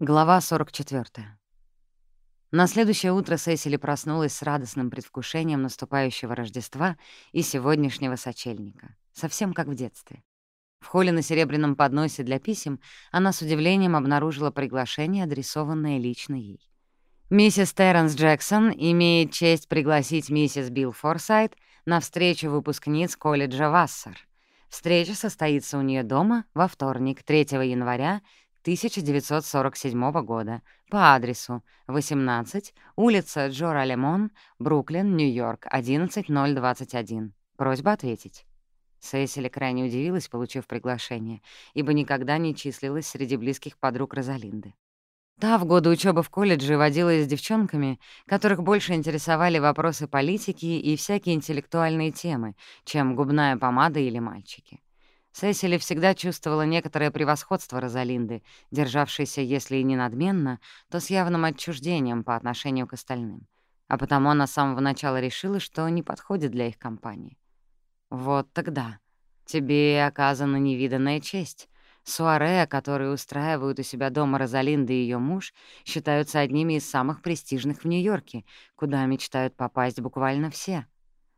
Глава 44. На следующее утро Сесили проснулась с радостным предвкушением наступающего Рождества и сегодняшнего сочельника, совсем как в детстве. В холле на серебряном подносе для писем она с удивлением обнаружила приглашение, адресованное лично ей. Миссис Терренс Джексон имеет честь пригласить миссис Билл Форсайт на встречу выпускниц колледжа Вассер. Встреча состоится у нее дома во вторник, 3 января 1947 года по адресу 18, улица Джора Лемон, Бруклин, Нью-Йорк, 11021. Просьба ответить. Сесили крайне удивилась, получив приглашение, ибо никогда не числилась среди близких подруг Розалинды. Та в годы учебы в колледже водилась с девчонками, которых больше интересовали вопросы политики и всякие интеллектуальные темы, чем губная помада или мальчики. Сесили всегда чувствовала некоторое превосходство Розалинды, державшейся, если и не надменно, то с явным отчуждением по отношению к остальным. А потому она с самого начала решила, что не подходит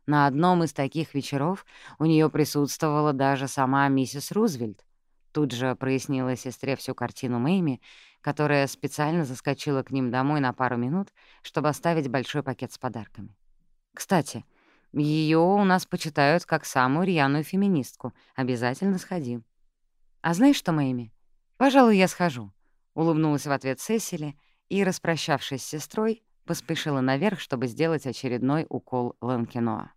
для их компании. «Вот тогда. Тебе оказана невиданная честь», Суаре, которые устраивают у себя дома Розалинда и ее муж, считаются одними из самых престижных в Нью-Йорке, куда мечтают попасть буквально все. На одном из таких вечеров у нее присутствовала даже сама миссис Рузвельт. Тут же прояснила сестре всю картину Мэйми, которая специально заскочила к ним домой на пару минут, чтобы оставить большой пакет с подарками. Кстати, ее у нас почитают как самую рьяную феминистку. Обязательно сходи. «А знаешь что, Мэйми? Пожалуй, я схожу», — улыбнулась в ответ Сесили и, распрощавшись с сестрой, поспешила наверх, чтобы сделать очередной укол Ланкиноа.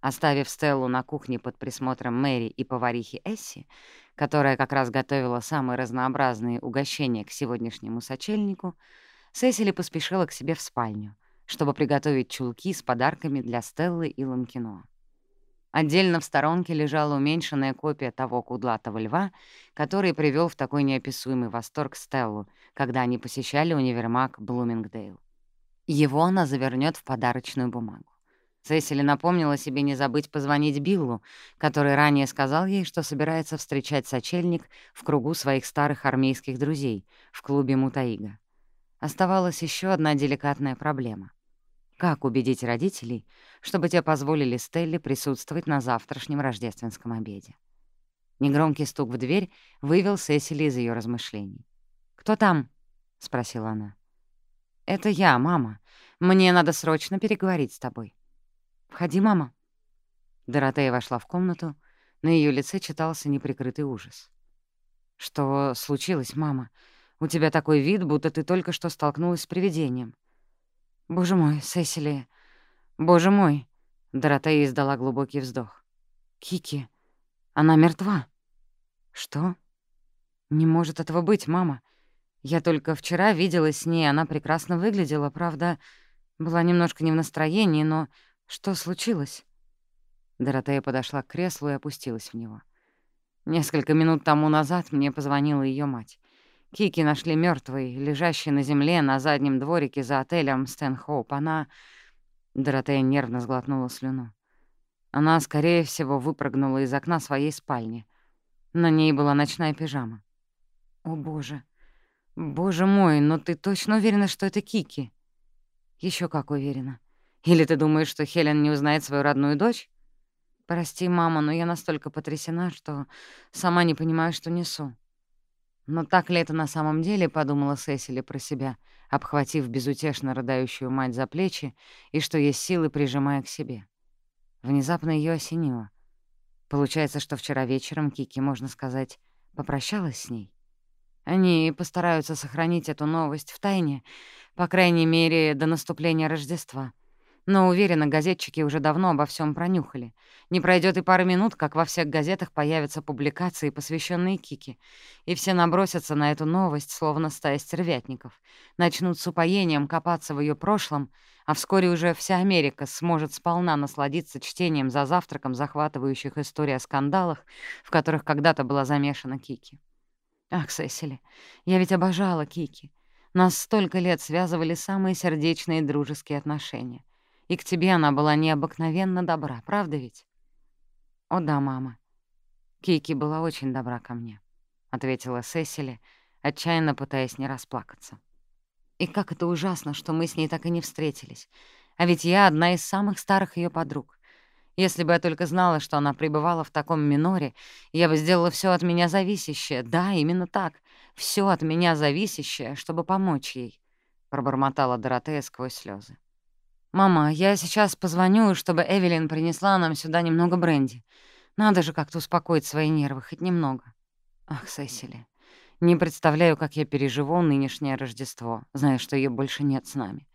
Оставив Стеллу на кухне под присмотром Мэри и поварихи Эсси, которая как раз готовила самые разнообразные угощения к сегодняшнему сочельнику, Сесили поспешила к себе в спальню, чтобы приготовить чулки с подарками для Стеллы и Ланкиноа. Отдельно в сторонке лежала уменьшенная копия того кудлатого льва, который привел в такой неописуемый восторг Стеллу, когда они посещали универмаг Блумингдейл. Его она завернет в подарочную бумагу. Сесили напомнила себе не забыть позвонить Биллу, который ранее сказал ей, что собирается встречать сочельник в кругу своих старых армейских друзей в клубе Мутаига. Оставалась еще одна деликатная проблема. Как убедить родителей, чтобы те позволили Стелле присутствовать на завтрашнем рождественском обеде? Негромкий стук в дверь вывел Сесили из ее размышлений. «Кто там?» — спросила она. «Это я, мама. Мне надо срочно переговорить с тобой». «Входи, мама». Доротея вошла в комнату. На ее лице читался неприкрытый ужас. «Что случилось, мама? У тебя такой вид, будто ты только что столкнулась с привидением». «Боже мой, Сесили! Боже мой!» Доротея издала глубокий вздох. «Кики, она мертва!» «Что?» «Не может этого быть, мама. Я только вчера виделась с ней, она прекрасно выглядела, правда, была немножко не в настроении, но что случилось?» Доротея подошла к креслу и опустилась в него. Несколько минут тому назад мне позвонила ее мать. Кики нашли мертвой, лежащей на земле на заднем дворике за отелем Стэнхоуп. Она... Доротея нервно сглотнула слюну. Она, скорее всего, выпрыгнула из окна своей спальни. На ней была ночная пижама. «О, боже! Боже мой, но ты точно уверена, что это Кики?» Еще как уверена. Или ты думаешь, что Хелен не узнает свою родную дочь?» «Прости, мама, но я настолько потрясена, что сама не понимаю, что несу». Но так ли это на самом деле, подумала Сесили про себя, обхватив безутешно рыдающую мать за плечи и, что есть силы, прижимая к себе. Внезапно ее осенило. Получается, что вчера вечером Кики, можно сказать, попрощалась с ней. Они постараются сохранить эту новость в тайне, по крайней мере, до наступления Рождества — но, уверена, газетчики уже давно обо всем пронюхали. Не пройдет и пары минут, как во всех газетах появятся публикации, посвященные Кике, и все набросятся на эту новость, словно стая стервятников, начнут с упоением копаться в ее прошлом, а вскоре уже вся Америка сможет сполна насладиться чтением за завтраком захватывающих историй о скандалах, в которых когда-то была замешана Кики. Ах, Сесили, я ведь обожала Кики. Нас столько лет связывали самые сердечные дружеские отношения — и к тебе она была необыкновенно добра, правда ведь?» «О да, мама. Кики была очень добра ко мне», — ответила Сесили, отчаянно пытаясь не расплакаться. И как это ужасно, что мы с ней так и не встретились. А ведь я одна из самых старых ее подруг. Если бы я только знала, что она пребывала в таком миноре, я бы сделала все от меня зависящее. Да, именно так. все от меня зависящее, чтобы помочь ей», — пробормотала Доротея сквозь слезы. «Мама, я сейчас позвоню, чтобы Эвелин принесла нам сюда немного бренди. Надо же как-то успокоить свои нервы, хоть немного». «Ах, Сесили, не представляю, как я переживу нынешнее Рождество, зная, что ее больше нет с нами.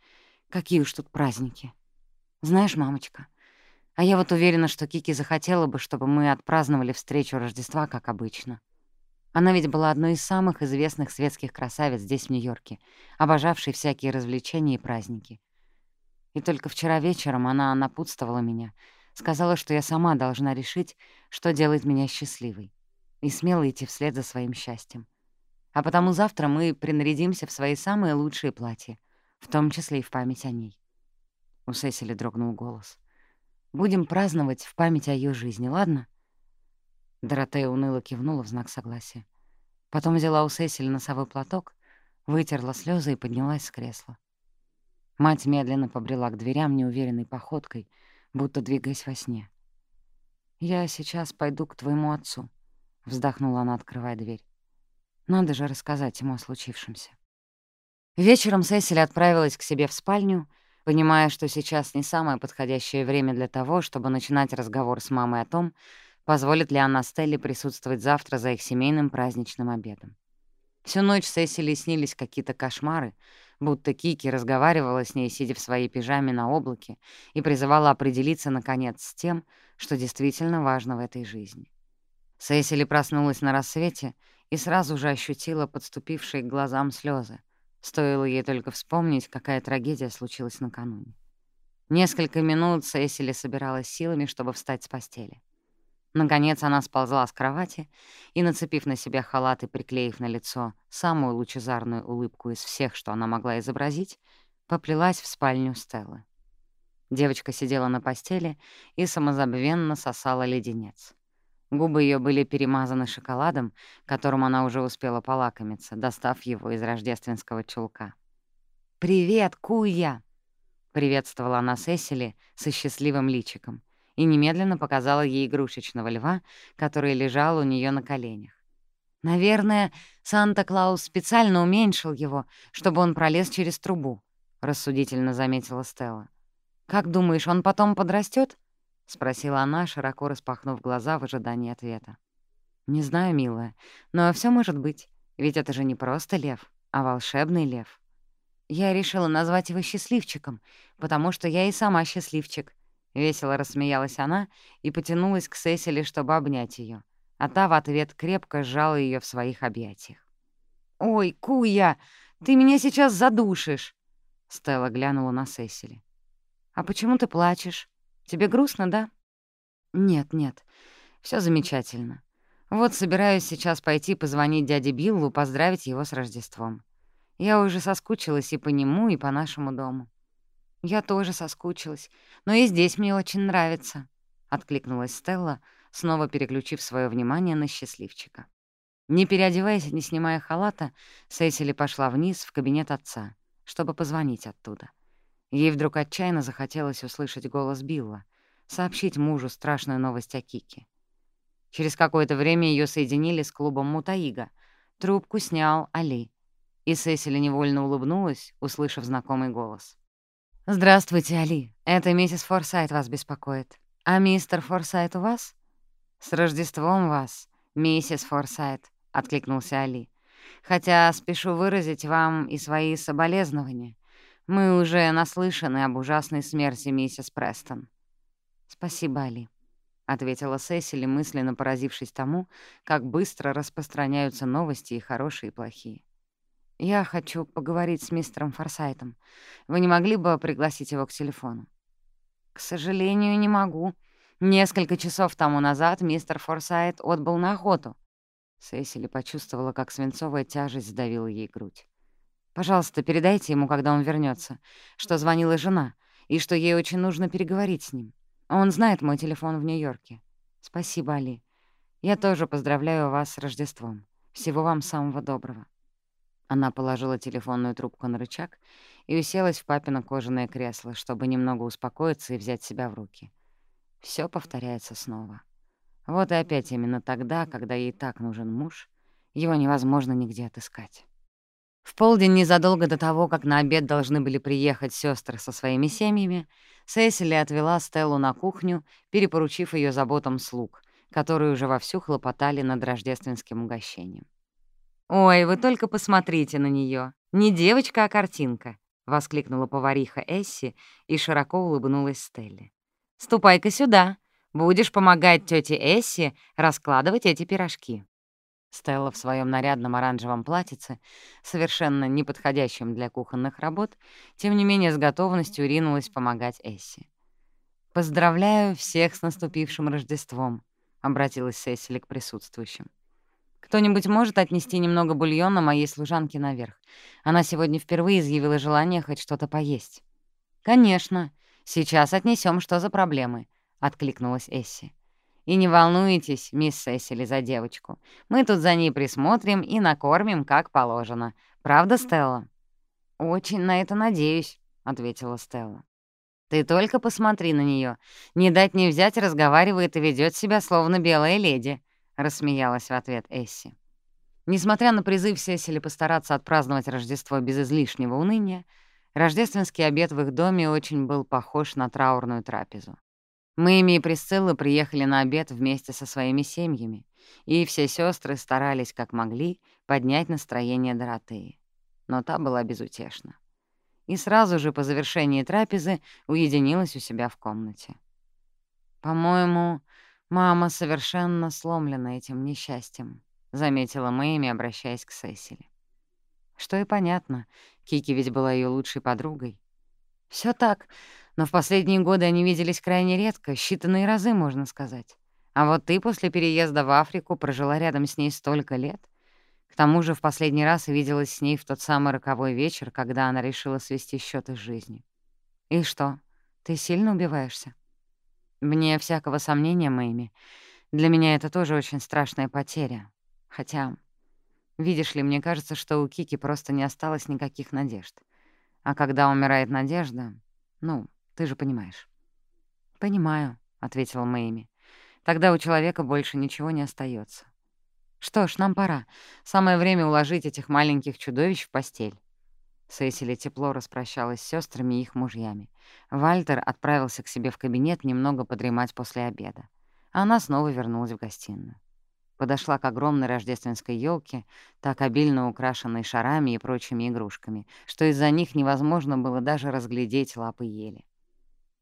Какие уж тут праздники. Знаешь, мамочка, а я вот уверена, что Кики захотела бы, чтобы мы отпраздновали встречу Рождества, как обычно. Она ведь была одной из самых известных светских красавиц здесь, в Нью-Йорке, обожавшей всякие развлечения и праздники. И только вчера вечером она напутствовала меня, сказала, что я сама должна решить, что делает меня счастливой, и смело идти вслед за своим счастьем. А потому завтра мы принарядимся в свои самые лучшие платья, в том числе и в память о ней. У Сесили дрогнул голос. Будем праздновать в память о ее жизни, ладно?» Доротея уныло кивнула в знак согласия. Потом взяла у Сесили носовой платок, вытерла слезы и поднялась с кресла. Мать медленно побрела к дверям неуверенной походкой, будто двигаясь во сне. «Я сейчас пойду к твоему отцу», — вздохнула она, открывая дверь. «Надо же рассказать ему о случившемся». Вечером Сесили отправилась к себе в спальню — понимая, что сейчас не самое подходящее время для того, чтобы начинать разговор с мамой о том, позволит ли она Стелле присутствовать завтра за их семейным праздничным обедом. Всю ночь Сесили снились какие-то кошмары, будто Кики разговаривала с ней, сидя в своей пижаме на облаке, и призывала определиться, наконец, с тем, что действительно важно в этой жизни. Сесили проснулась на рассвете и сразу же ощутила подступившие к глазам слезы. Стоило ей только вспомнить, какая трагедия случилась накануне. Несколько минут Сесили собиралась силами, чтобы встать с постели. Наконец она сползла с кровати и, нацепив на себя халат и приклеив на лицо самую лучезарную улыбку из всех, что она могла изобразить, поплелась в спальню Стеллы. Девочка сидела на постели и самозабвенно сосала леденец. Губы ее были перемазаны шоколадом, которым она уже успела полакомиться, достав его из рождественского чулка. «Привет, Куя!» — приветствовала она Сесили со счастливым личиком и немедленно показала ей игрушечного льва, который лежал у нее на коленях. «Наверное, Санта-Клаус специально уменьшил его, чтобы он пролез через трубу», — рассудительно заметила Стелла. «Как думаешь, он потом подрастет? — спросила она, широко распахнув глаза в ожидании ответа. «Не знаю, милая, но все может быть, ведь это же не просто лев, а волшебный лев. Я решила назвать его счастливчиком, потому что я и сама счастливчик». Весело рассмеялась она и потянулась к Сесили, чтобы обнять ее, а та в ответ крепко сжала ее в своих объятиях. «Ой, Куя, ты меня сейчас задушишь!» Стелла глянула на Сесили. «А почему ты плачешь?» Тебе грустно, да? Нет, нет, все замечательно. Вот собираюсь сейчас пойти позвонить дяде Биллу, поздравить его с Рождеством. Я уже соскучилась и по нему, и по нашему дому. Я тоже соскучилась, но и здесь мне очень нравится, — откликнулась Стелла, снова переключив свое внимание на счастливчика. Не переодеваясь и не снимая халата, Сесили пошла вниз в кабинет отца, чтобы позвонить оттуда. Ей вдруг отчаянно захотелось услышать голос Билла, сообщить мужу страшную новость о Кике. Через какое-то время ее соединили с клубом Мутаига. Трубку снял Али. И Сесили невольно улыбнулась, услышав знакомый голос. «Здравствуйте, Али. Это миссис Форсайт вас беспокоит. А мистер Форсайт у вас?» «С Рождеством вас, миссис Форсайт», — откликнулся Али. «Хотя спешу выразить вам и свои соболезнования. Мы уже наслышаны об ужасной смерти миссис Престон». «Спасибо, Али», — ответила Сесили, мысленно поразившись тому, как быстро распространяются новости и хорошие, и плохие. «Я хочу поговорить с мистером Форсайтом. Вы не могли бы пригласить его к телефону?» «К сожалению, не могу. Несколько часов тому назад мистер Форсайт отбыл на охоту». Сесили почувствовала, как свинцовая тяжесть сдавила ей грудь. Пожалуйста, передайте ему, когда он вернется, что звонила жена, и что ей очень нужно переговорить с ним. Он знает мой телефон в Нью-Йорке. Спасибо, Али. Я тоже поздравляю вас с Рождеством. Всего вам самого доброго. Она положила телефонную трубку на рычаг и уселась в папино кожаное кресло, чтобы немного успокоиться и взять себя в руки. Все повторяется снова. Вот и опять именно тогда, когда ей так нужен муж, его невозможно нигде отыскать. В полдень, незадолго до того, как на обед должны были приехать сестры со своими семьями, Сесили отвела Стеллу на кухню, перепоручив ее заботам слуг, которые уже вовсю хлопотали над рождественским угощением. «Ой, вы только посмотрите на нее! Не девочка, а картинка!» — воскликнула повариха Эсси и широко улыбнулась Стелле. «Ступай-ка сюда! Будешь помогать тете Эсси раскладывать эти пирожки». Стелла в своем нарядном оранжевом платьице, совершенно неподходящем для кухонных работ, тем не менее с готовностью ринулась помогать Эсси. «Поздравляю всех с наступившим Рождеством», — обратилась Сесили к присутствующим. «Кто-нибудь может отнести немного бульона моей служанке наверх? Она сегодня впервые изъявила желание хоть что-то поесть». «Конечно. Сейчас отнесем, что за проблемы», — откликнулась Эсси. И не волнуйтесь, мисс Сесили, за девочку. Мы тут за ней присмотрим и накормим, как положено. Правда, Стелла?» «Очень на это надеюсь», — ответила Стелла. «Ты только посмотри на нее. Не дать не взять разговаривает и ведет себя, словно белая леди», — рассмеялась в ответ Эсси. Несмотря на призыв Сесили постараться отпраздновать Рождество без излишнего уныния, рождественский обед в их доме очень был похож на траурную трапезу. Мэйми и Присцилла приехали на обед вместе со своими семьями, и все сестры старались, как могли, поднять настроение Доротеи. Но та была безутешна. И сразу же по завершении трапезы уединилась у себя в комнате. «По-моему, мама совершенно сломлена этим несчастьем», — заметила Мэйми, обращаясь к Сесили. Что и понятно, Кики ведь была ее лучшей подругой. Все так, но в последние годы они виделись крайне редко, считанные разы, можно сказать. А вот ты после переезда в Африку прожила рядом с ней столько лет. К тому же в последний раз виделась с ней в тот самый роковой вечер, когда она решила свести счеты с жизнью. И что, ты сильно убиваешься? Мне всякого сомнения, Мэйми. Для меня это тоже очень страшная потеря. Хотя, видишь ли, мне кажется, что у Кики просто не осталось никаких надежд. А когда умирает надежда, ну, Ты же понимаешь. Понимаю, ответила Мэйми. Тогда у человека больше ничего не остается. Что ж, нам пора. Самое время уложить этих маленьких чудовищ в постель. Сесили тепло распрощалась с сестрами и их мужьями. Вальтер отправился к себе в кабинет немного подремать после обеда. Она снова вернулась в гостиную. Подошла к огромной рождественской елке, так обильно украшенной шарами и прочими игрушками, что из-за них невозможно было даже разглядеть лапы ели.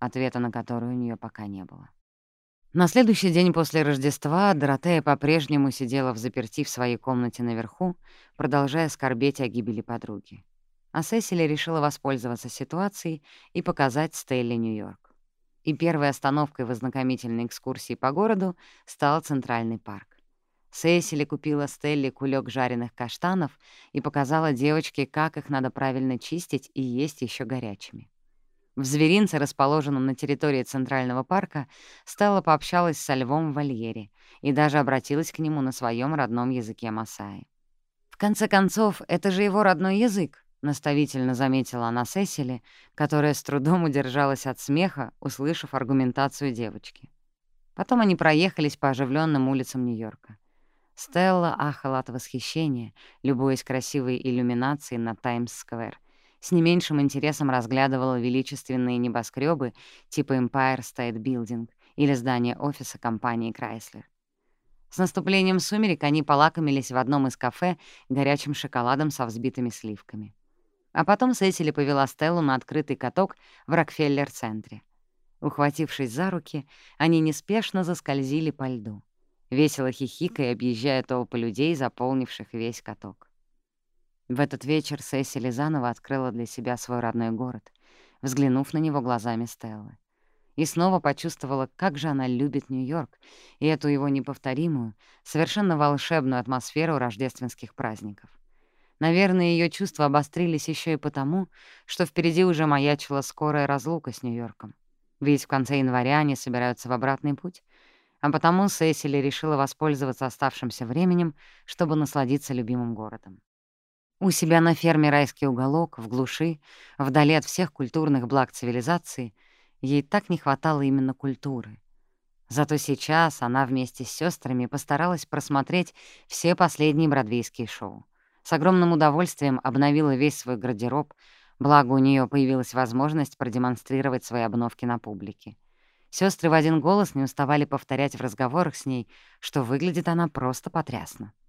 Сесили снова подумала о своем муже. Ведь он сейчас один посреди африканских равнин. Но почему-то образ Билла никак не вязался с красивой обстановкой этой гостиной. Да, здесь, на Манхэттене, он точно был бы инородным телом. «А для меня этот дом по-прежнему родной?» — задалась она резонным вопросом. «Или я уже всецело принадлежу Африке, и мое место рядом с Биллом?» Вот вопрос ответа на который у нее пока не было. На следующий день после Рождества Доротея по-прежнему сидела в заперти в своей комнате наверху, продолжая скорбеть о гибели подруги. А Сесили решила воспользоваться ситуацией и показать Стелле Нью-Йорк. И первой остановкой в ознакомительной экскурсии по городу стал Центральный парк. Сесили купила Стелле кулек жареных каштанов и показала девочке, как их надо правильно чистить и есть еще горячими. В зверинце, расположенном на территории Центрального парка, Стелла пообщалась со львом в вольере и даже обратилась к нему на своем родном языке Масаи. «В конце концов, это же его родной язык», — наставительно заметила она Сесили, которая с трудом удержалась от смеха, услышав аргументацию девочки. Потом они проехались по оживленным улицам Нью-Йорка. Стелла ахала от восхищения, любуясь красивой иллюминацией на Таймс-сквер — с не меньшим интересом разглядывала величественные небоскребы типа Empire State Building или здание офиса компании Chrysler. С наступлением сумерек они полакомились в одном из кафе горячим шоколадом со взбитыми сливками. А потом Сесили повела Стеллу на открытый каток в Рокфеллер-центре. Ухватившись за руки, они неспешно заскользили по льду, весело хихикая, объезжая толпы людей, заполнивших весь каток. В этот вечер Сесили заново открыла для себя свой родной город, взглянув на него глазами Стеллы. И снова почувствовала, как же она любит Нью-Йорк и эту его неповторимую, совершенно волшебную атмосферу рождественских праздников. Наверное, ее чувства обострились еще и потому, что впереди уже маячила скорая разлука с Нью-Йорком. Ведь в конце января они собираются в обратный путь, а потому Сесили решила воспользоваться оставшимся временем, чтобы насладиться любимым городом. У себя на ферме «Райский уголок», в глуши, вдали от всех культурных благ цивилизации, ей так не хватало именно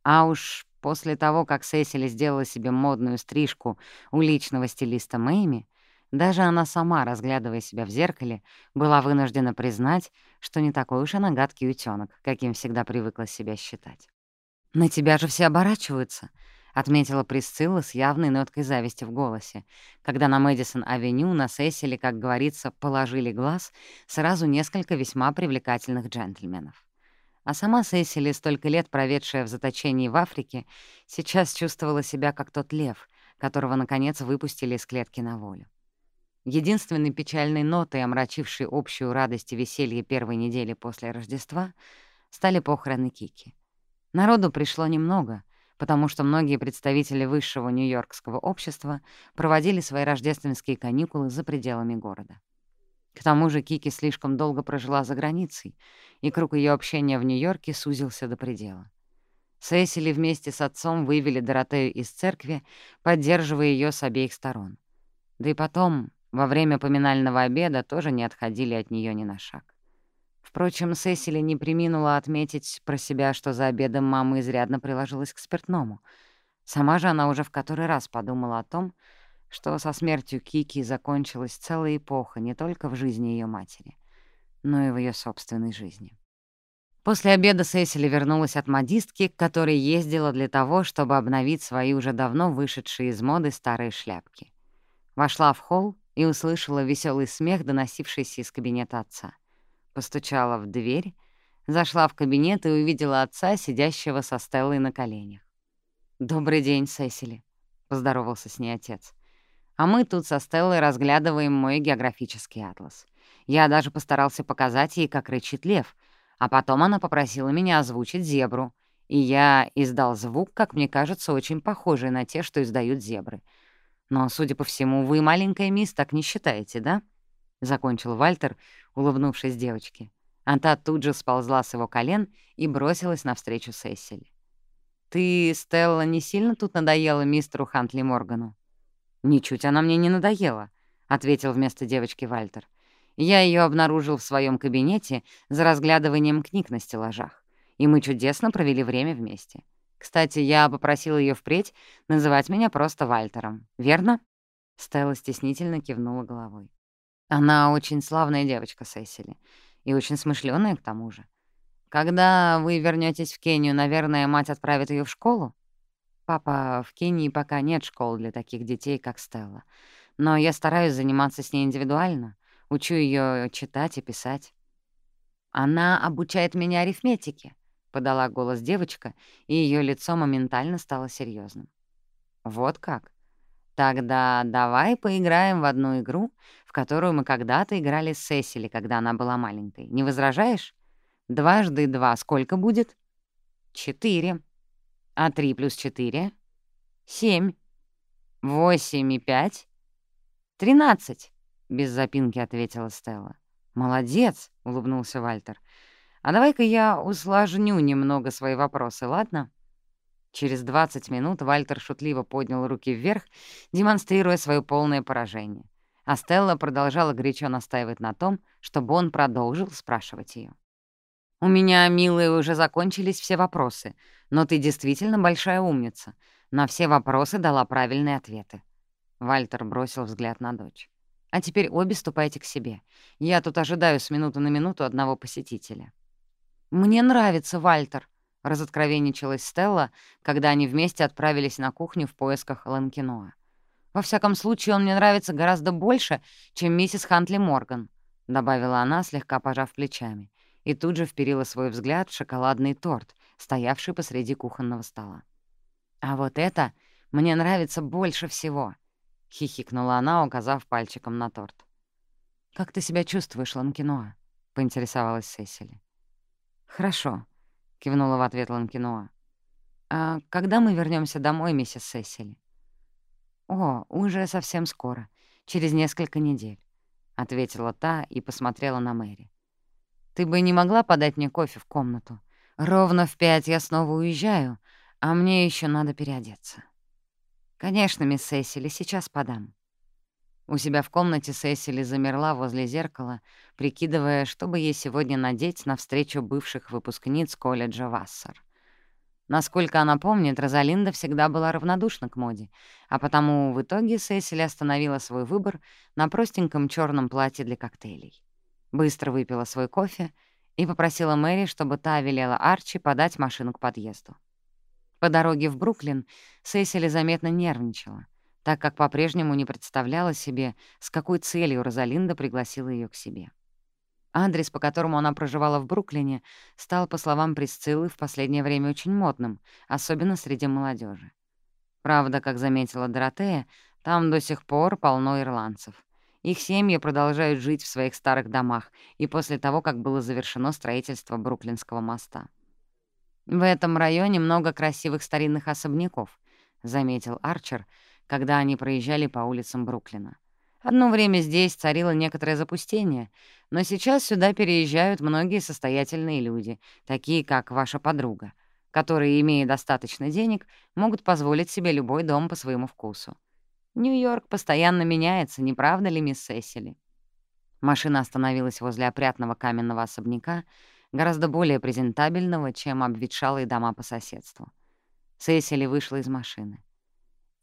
культуры. Зато сейчас она вместе с сестрами постаралась просмотреть все последние бродвейские шоу. С огромным удовольствием обновила весь свой гардероб, благо у нее появилась возможность продемонстрировать свои обновки на публике. Сестры в один голос не уставали повторять в разговорах с ней, что выглядит она просто потрясно. А уж после того, как Сесили сделала себе модную стрижку у личного стилиста Мэйми, даже она сама, разглядывая себя в зеркале, была вынуждена признать, что не такой уж она гадкий утёнок, каким всегда привыкла себя считать. «На тебя же все оборачиваются», — отметила Присцилла с явной ноткой зависти в голосе, когда на Мэдисон-авеню на Сесили, как говорится, положили глаз сразу несколько весьма привлекательных джентльменов. А сама Сесили, столько лет проведшая в заточении в Африке, сейчас чувствовала себя как тот лев, которого, наконец, выпустили из клетки на волю. Единственной печальной нотой, омрачившей общую радость и веселье первой недели после Рождества, стали похороны Кики. Народу пришло немного, потому что многие представители высшего нью-йоркского общества проводили свои рождественские каникулы за пределами города. К тому же Кики слишком долго прожила за границей, и круг ее общения в Нью-Йорке сузился до предела. Сесили вместе с отцом вывели Доротею из церкви, поддерживая ее с обеих сторон. Да и потом, во время поминального обеда, тоже не отходили от нее ни на шаг. Впрочем, Сесили не приминула отметить про себя, что за обедом мама изрядно приложилась к спиртному. Сама же она уже в который раз подумала о том, что со смертью Кики закончилась целая эпоха не только в жизни ее матери, но и в ее собственной жизни. После обеда Сесили вернулась от модистки, к которой ездила для того, чтобы обновить свои уже давно вышедшие из моды старые шляпки. Вошла в холл и услышала веселый смех, доносившийся из кабинета отца. Постучала в дверь, зашла в кабинет и увидела отца, сидящего со Стеллой на коленях. «Добрый день, Сесили», — поздоровался с ней отец. «А мы тут со Стеллой разглядываем мой географический атлас. Я даже постарался показать ей, как рычит лев, а потом она попросила меня озвучить зебру, и я издал звук, как мне кажется, очень похожий на те, что издают зебры. Но, судя по всему, вы, маленькая мисс, так не считаете, да?» — закончил Вальтер, улыбнувшись девочке. А та тут же сползла с его колен и бросилась навстречу Сесили. «Ты, Стелла, не сильно тут надоела мистеру Хантли Моргану?» «Ничуть она мне не надоела», — ответил вместо девочки Вальтер. «Я ее обнаружил в своем кабинете за разглядыванием книг на стеллажах, и мы чудесно провели время вместе. Кстати, я попросил ее впредь называть меня просто Вальтером, верно?» Стелла стеснительно кивнула головой. Она очень славная девочка, Сесили, и очень смышленая к тому же. Когда вы вернетесь в Кению, наверное, мать отправит ее в школу? Папа, в Кении пока нет школ для таких детей, как Стелла. Но я стараюсь заниматься с ней индивидуально, учу ее читать и писать. Она обучает меня арифметике, — подала голос девочка, и ее лицо моментально стало серьезным. «Вот как? Тогда давай поиграем в одну игру, в которую мы когда-то играли с Сесили, когда она была маленькой. Не возражаешь? Дважды два сколько будет? Четыре. А три плюс четыре? Семь. Восемь и пять? Тринадцать, — без запинки ответила Стелла. «Молодец!» — улыбнулся Вальтер. «А давай-ка я усложню немного свои вопросы, ладно?» Через 20 минут Вальтер шутливо поднял руки вверх, демонстрируя свое полное поражение а Стелла продолжала горячо настаивать на том, чтобы он продолжил спрашивать ее. «У меня, милые, уже закончились все вопросы, но ты действительно большая умница. На все вопросы дала правильные ответы». Вальтер бросил взгляд на дочь. «А теперь обе ступайте к себе. Я тут ожидаю с минуты на минуту одного посетителя». «Мне нравится, Вальтер», — — разоткровенничалась Стелла, когда они вместе отправились на кухню в поисках Ланкиноа. «Во всяком случае, он мне нравится гораздо больше, чем миссис Хантли Морган», — добавила она, слегка пожав плечами, и тут же вперила свой взгляд в шоколадный торт, стоявший посреди кухонного стола. «А вот это мне нравится больше всего», — хихикнула она, указав пальчиком на торт. «Как ты себя чувствуешь, Ланкиноа?» — поинтересовалась Сесили. «Хорошо», — кивнула в ответ Ланкиноа. «А когда мы вернемся домой, миссис Сесили?» «О, уже совсем скоро, через несколько недель», — ответила та и посмотрела на Мэри. «Ты бы не могла подать мне кофе в комнату? Ровно в пять я снова уезжаю, а мне еще надо переодеться». «Конечно, мисс Сесили, сейчас подам». У себя в комнате Сесили замерла возле зеркала, прикидывая, что бы ей сегодня надеть на встречу бывших выпускниц колледжа Вассер. Насколько она помнит, Розалинда всегда была равнодушна к моде, а потому в итоге Сесили остановила свой выбор на простеньком черном платье для коктейлей. Быстро выпила свой кофе и попросила Мэри, чтобы та велела Арчи подать машину к подъезду. По дороге в Бруклин Сесили заметно нервничала так как по-прежнему не представляла себе, с какой целью Розалинда пригласила ее к себе. Адрес, по которому она проживала в Бруклине, стал, по словам Присциллы, в последнее время очень модным, особенно среди молодежи. Правда, как заметила Доротея, там до сих пор полно ирландцев. Их семьи продолжают жить в своих старых домах и после того, как было завершено строительство Бруклинского моста. «В этом районе много красивых старинных особняков», — заметил Арчер, — когда они проезжали по улицам Бруклина. Одно время здесь царило некоторое запустение, но сейчас сюда переезжают многие состоятельные люди, такие как ваша подруга, которые, имея достаточно денег, могут позволить себе любой дом по своему вкусу. Нью-Йорк постоянно меняется, не правда ли, мисс Сесили? Машина остановилась возле опрятного каменного особняка, гораздо более презентабельного, чем обветшалые дома по соседству. Сесили вышла из машины.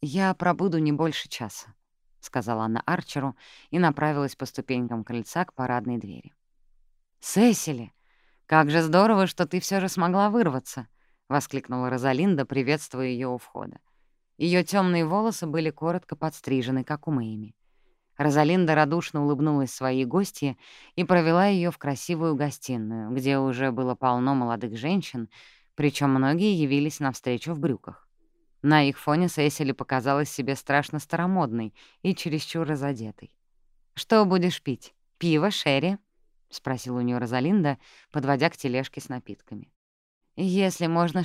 «Я пробуду не больше часа», — сказала она Арчеру и направилась по ступенькам крыльца к парадной двери. «Сесили, как же здорово, что ты все же смогла вырваться!» — воскликнула Розалинда, приветствуя ее у входа. Ее темные волосы были коротко подстрижены, как у Мэйми. Розалинда радушно улыбнулась своей гостье и провела ее в красивую гостиную, где уже было полно молодых женщин, причем многие явились навстречу в брюках. На их фоне Сесили показалась себе страшно старомодной и чересчур разодетой. «Что будешь пить? Пиво, шерри?» — спросила у нее Розалинда, подводя к тележке с напитками. «Если можно,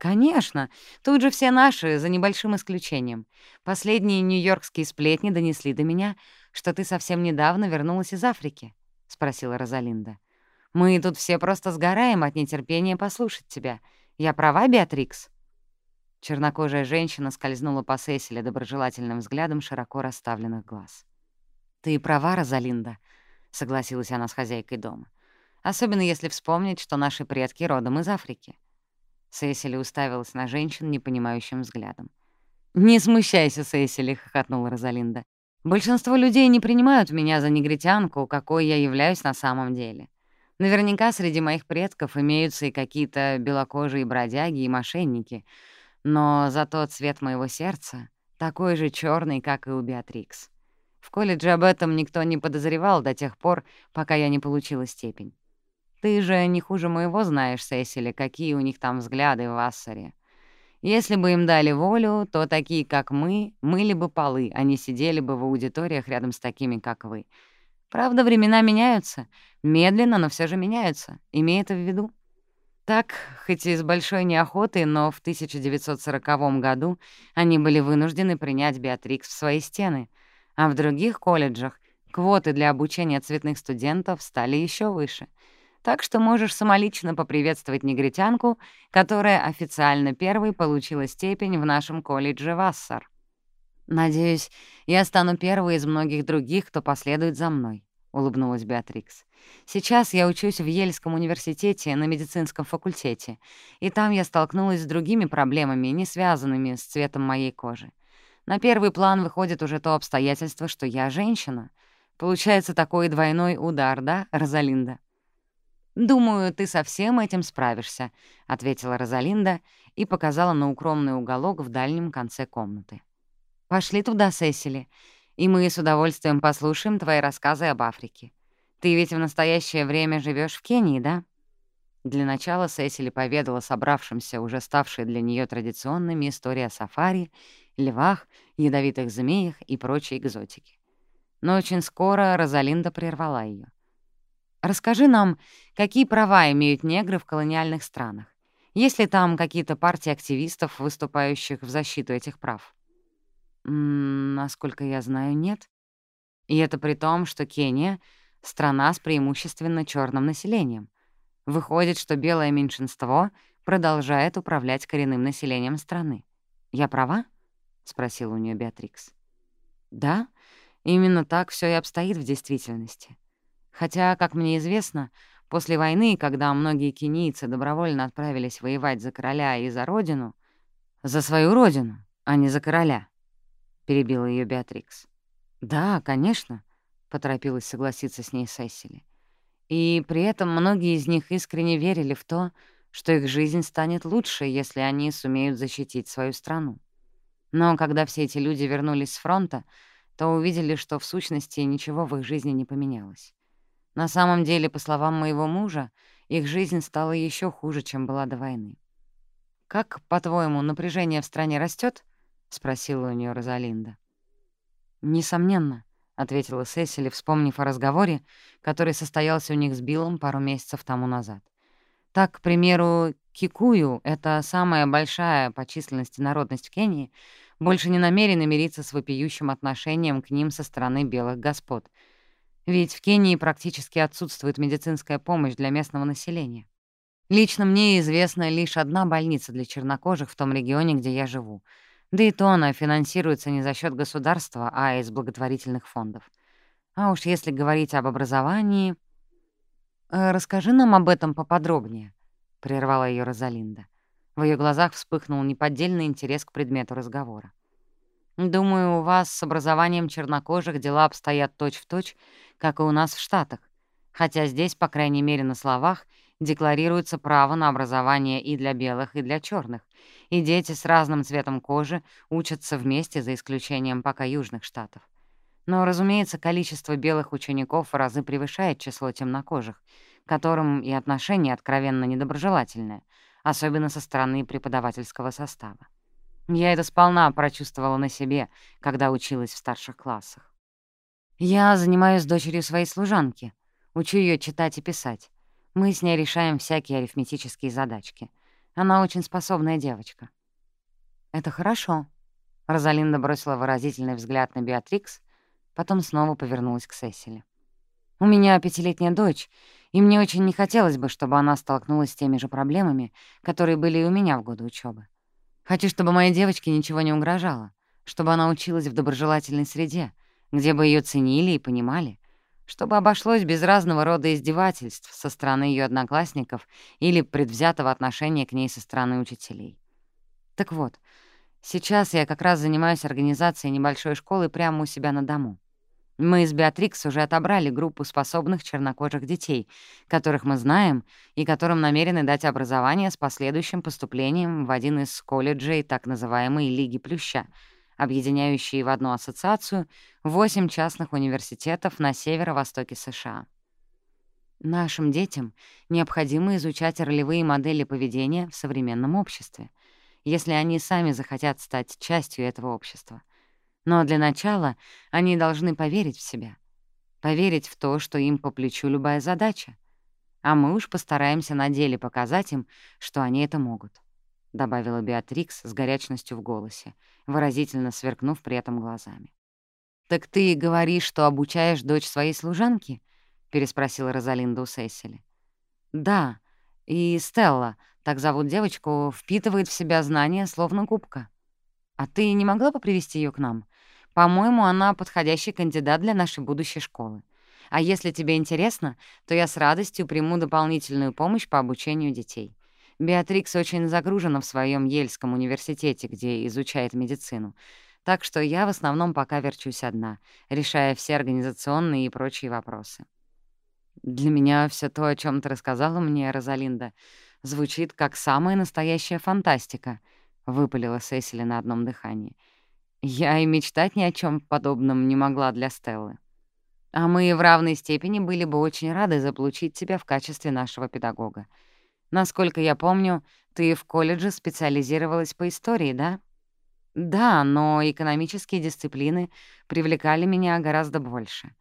шерри, пожалуйста. А я тут кого-нибудь знаю?» «Конечно! Тут же все наши, за небольшим исключением. Последние нью-йоркские сплетни донесли до меня, что ты совсем недавно вернулась из Африки», — спросила Розалинда. Мы тут все просто сгораем от нетерпения послушать тебя. Я права, Беатрикс?» Чернокожая женщина скользнула по Сесиле доброжелательным взглядом широко расставленных глаз. «Ты права, Розалинда», — согласилась она с хозяйкой дома. «Особенно если вспомнить, что наши предки родом из Африки». Сесили уставилась на женщин непонимающим взглядом. «Не смущайся, Сесили», — хохотнула Розалинда. «Большинство людей не принимают меня за негритянку, какой я являюсь на самом деле. Наверняка среди моих предков имеются и какие-то белокожие бродяги и мошенники, но зато цвет моего сердца такой же черный, как и у Беатрикс. В колледже об этом никто не подозревал до тех пор, пока я не получила степень. Ты же не хуже моего знаешь, Сесили, какие у них там взгляды в Вассаре. Если бы им дали волю, то такие, как мы, мыли бы полы, а не сидели бы в аудиториях рядом с такими, как вы — Правда, времена меняются. Медленно, но все же меняются. Имей это в виду. Так, хоть и с большой неохотой, но в 1940 году они были вынуждены принять Беатрикс в свои стены, а в других колледжах квоты для обучения цветных студентов стали еще выше. Так что можешь самолично поприветствовать негритянку, которая официально первой получила степень в нашем колледже Вассар. «Надеюсь, я стану первой из многих других, кто последует за мной», — улыбнулась Беатрикс. «Сейчас я учусь в Ельском университете на медицинском факультете, и там я столкнулась с другими проблемами, не связанными с цветом моей кожи. На первый план выходит уже то обстоятельство, что я женщина. Получается такой двойной удар, да, Розалинда?» «Думаю, ты со всем этим справишься», — ответила Розалинда и показала на укромный уголок в дальнем конце комнаты. «Пошли туда, Сесили, и мы с удовольствием послушаем твои рассказы об Африке. Ты ведь в настоящее время живешь в Кении, да?» Для начала Сесили поведала собравшимся уже ставшие для нее традиционными истории о сафари, львах, ядовитых змеях и прочей экзотике. Но очень скоро Розалинда прервала ее. «Расскажи нам, какие права имеют негры в колониальных странах? Есть ли там какие-то партии активистов, выступающих в защиту этих прав?» М -м, «Насколько я знаю, нет. И это при том, что Кения — страна с преимущественно черным населением. Выходит, что белое меньшинство продолжает управлять коренным населением страны. Я права? спросила у нее Беатрикс. Да, именно так все и обстоит в действительности. Хотя, как мне известно, после войны, когда многие кенийцы добровольно отправились воевать за короля и за родину, за свою родину, а не за короля, перебила ее Беатрикс. Да, конечно, поторопилась согласиться с ней Сесили. И при этом многие из них искренне верили в то, что их жизнь станет лучше, если они сумеют защитить свою страну. Но когда все эти люди вернулись с фронта, то увидели, что в сущности ничего в их жизни не поменялось. На самом деле, по словам моего мужа, их жизнь стала еще хуже, чем была до войны. «Как, по-твоему, напряжение в стране растет? спросила у нее Розалинда. «Несомненно ответила Сесили, вспомнив о разговоре, который состоялся у них с Биллом пару месяцев тому назад. Так, к примеру, Кикую — это самая большая по численности народность в Кении, больше не намерены мириться с вопиющим отношением к ним со стороны белых господ. Ведь в Кении практически отсутствует медицинская помощь для местного населения. Лично мне известна лишь одна больница для чернокожих в том регионе, где я живу — да и то она финансируется не за счет государства, а из благотворительных фондов. А уж если говорить об образовании... «Э, «Расскажи нам об этом поподробнее», — прервала ее Розалинда. В ее глазах вспыхнул неподдельный интерес к предмету разговора. «Думаю, у вас с образованием чернокожих дела обстоят точь-в-точь, точь, как и у нас в Штатах, хотя здесь, по крайней мере на словах, декларируется право на образование и для белых, и для черных, и дети с разным цветом кожи учатся вместе, за исключением пока южных штатов. Но, разумеется, количество белых учеников в разы превышает число темнокожих, которым и отношение откровенно недоброжелательное, особенно со стороны преподавательского состава. Я это сполна прочувствовала на себе, когда училась в старших классах. Я занимаюсь дочерью своей служанки, учу ее читать и писать. Мы с ней решаем всякие арифметические задачки. Она очень способная девочка». «Это хорошо», — Розалинда бросила выразительный взгляд на Беатрикс, потом снова повернулась к Сесиле. «У меня пятилетняя дочь, и мне очень не хотелось бы, чтобы она столкнулась с теми же проблемами, которые были и у меня в годы учебы. Хочу, чтобы моей девочке ничего не угрожало, чтобы она училась в доброжелательной среде, где бы ее ценили и понимали, чтобы обошлось без разного рода издевательств со стороны ее одноклассников или предвзятого отношения к ней со стороны учителей. Так вот, сейчас я как раз занимаюсь организацией небольшой школы прямо у себя на дому. Мы с Беатрикс уже отобрали группу способных чернокожих детей, которых мы знаем и которым намерены дать образование с последующим поступлением в один из колледжей так называемой «Лиги Плюща», объединяющие в одну ассоциацию восемь частных университетов на северо-востоке США. Нашим детям необходимо изучать ролевые модели поведения в современном обществе, если они сами захотят стать частью этого общества. Но для начала они должны поверить в себя, поверить в то, что им по плечу любая задача, а мы уж постараемся на деле показать им, что они это могут. — добавила Беатрикс с горячностью в голосе, выразительно сверкнув при этом глазами. «Так ты говоришь, что обучаешь дочь своей служанки?» — переспросила Розалинда у Сесили. «Да, и Стелла, так зовут девочку, впитывает в себя знания, словно губка. А ты не могла бы привести ее к нам? По-моему, она подходящий кандидат для нашей будущей школы. А если тебе интересно, то я с радостью приму дополнительную помощь по обучению детей. Беатрикс очень загружена в своем Ельском университете, где изучает медицину. Так что я в основном пока верчусь одна, решая все организационные и прочие вопросы. Для меня все то, о чем ты рассказала мне, Розалинда, звучит как самая настоящая фантастика», — выпалила Сесили на одном дыхании. «Я и мечтать ни о чем подобном не могла для Стеллы. А мы в равной степени были бы очень рады заполучить тебя в качестве нашего педагога. Насколько я помню, ты в колледже специализировалась по истории, да?» «Да, но экономические дисциплины привлекали меня гораздо больше.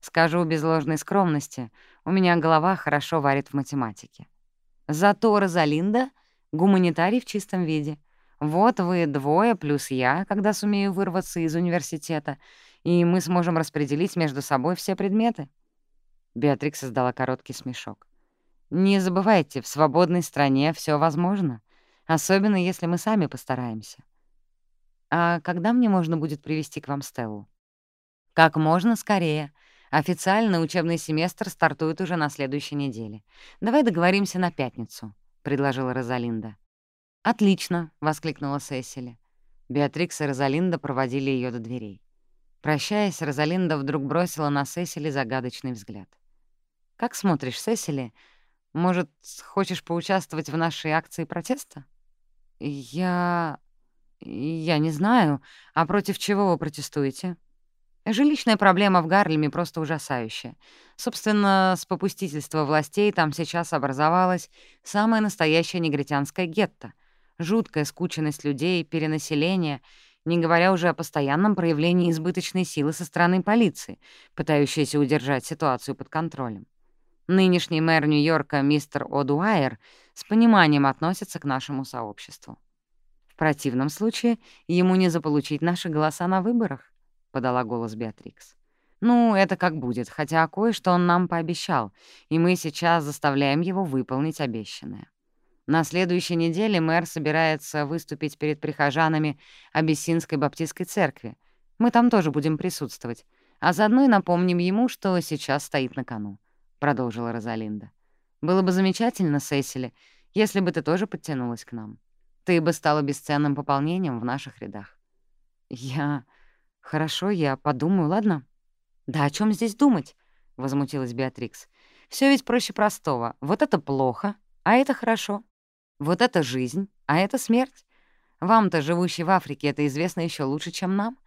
Скажу без ложной скромности, у меня голова хорошо варит в математике. Зато Розалинда — гуманитарий в чистом виде. Вот вы двое плюс я, когда сумею вырваться из университета, и мы сможем распределить между собой все предметы». Беатрикс издала короткий смешок. «Не забывайте, в свободной стране все возможно, особенно если мы сами постараемся. «А когда мне можно будет привести к вам Стеллу?» «Как можно скорее. Официально учебный семестр стартует уже на следующей неделе. Давай договоримся на пятницу», — предложила Розалинда. «Отлично», — воскликнула Сесили. Беатрикс и Розалинда проводили ее до дверей. Прощаясь, Розалинда вдруг бросила на Сесили загадочный взгляд. «Как смотришь, Сесили? Может, хочешь поучаствовать в нашей акции протеста?» «Я... я не знаю. А против чего вы протестуете?» Жилищная проблема в Гарлеме просто ужасающая. Собственно, с попустительства властей там сейчас образовалась самая настоящая негритянская гетто, Жуткая скученность людей, перенаселение, не говоря уже о постоянном проявлении избыточной силы со стороны полиции, пытающейся удержать ситуацию под контролем. Нынешний мэр Нью-Йорка мистер О'Дуайер с пониманием относится к нашему сообществу противном случае ему не заполучить наши голоса на выборах», — подала голос Беатрикс. «Ну, это как будет, хотя кое-что он нам пообещал, и мы сейчас заставляем его выполнить обещанное. На следующей неделе мэр собирается выступить перед прихожанами Абиссинской баптистской церкви. Мы там тоже будем присутствовать, а заодно и напомним ему, что сейчас стоит на кону», — продолжила Розалинда. «Было бы замечательно, Сесили, если бы ты тоже подтянулась к нам». Ты бы стала бесценным пополнением в наших рядах. Я... Хорошо, я подумаю, ладно? Да о чем здесь думать? Возмутилась Беатрикс. Все ведь проще простого. Вот это плохо, а это хорошо. Вот это жизнь, а это смерть. Вам-то, живущий в Африке, это известно еще лучше, чем нам.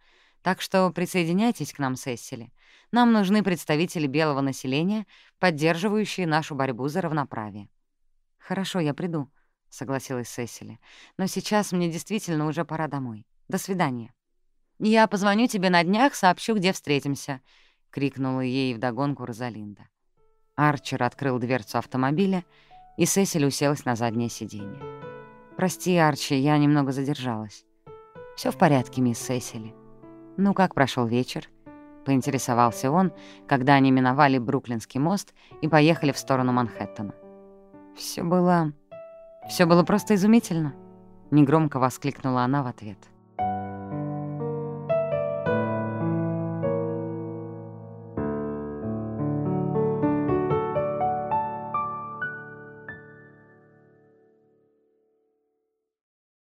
Так что присоединяйтесь к нам, Сессили. Нам нужны представители белого населения, поддерживающие нашу борьбу за равноправие. Хорошо, я приду согласилась Сесили. «Но сейчас мне действительно уже пора домой. До свидания». «Я позвоню тебе на днях, сообщу, где встретимся», — крикнула ей вдогонку Розалинда. Арчер открыл дверцу автомобиля, и Сесили уселась на заднее сиденье. «Прости, Арчи, я немного задержалась». Все в порядке, мисс Сесили». «Ну, как прошел вечер?» — поинтересовался он, когда они миновали Бруклинский мост и поехали в сторону Манхэттена. Все было все было просто изумительно», — негромко воскликнула она в ответ.